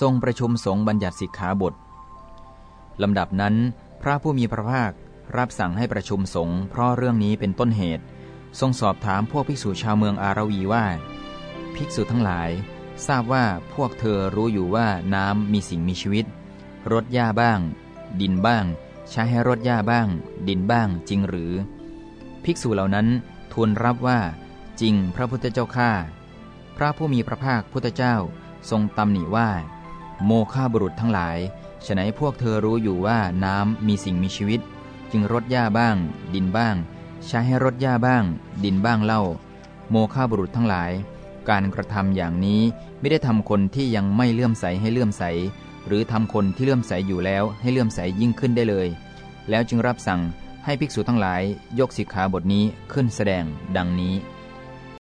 ทรงประชุมสงฆ์บัญญัติสิกขาบทลำดับนั้น พระผู้มีพระภาครับสั่งให้ประชุมสงฆ์เพราะเรื่องนี้เป็นต้นเหตุ ทรงสอบถามพวกภิกษุชาวเมืองอาราวีว่า ภิกษุทั้งหลาย ทราบว่าพวกเธอรู้อยู่ว่าน้ำมีสิ่งมีชีวิต รดหญ้าบ้าง ดินบ้าง ใช้ให้รดหญ้าบ้าง ดินบ้างจริงหรือ ภิกษุเหล่านั้นทูลรับว่า จริงพระพุทธเจ้าข้าพระผู้มีพระภาคพุทธเจ้าทรงตำหนิว่า โมฆะบุรุษทั้งหลายฉนัยพวกเธอรู้อยู่ว่าน้ำมีสิ่งมีชีวิต จึงรดหญ้าบ้าง ดินบ้าง ใช้ให้รดหญ้าบ้าง ดินบ้างเล่า โมฆะบุรุษทั้งหลาย การกระทำอย่างนี้ไม่ได้ทำคนที่ยังไม่เลื่อมใสให้เลื่อมใส หรือทำคนที่เลื่อมใสอยู่แล้วให้เลื่อมใสยิ่งขึ้นได้เลย แล้วจึงรับสั่งให้ภิกษุทั้งหลายยกสิกขาบทนี้ขึ้นแสดงดังนี้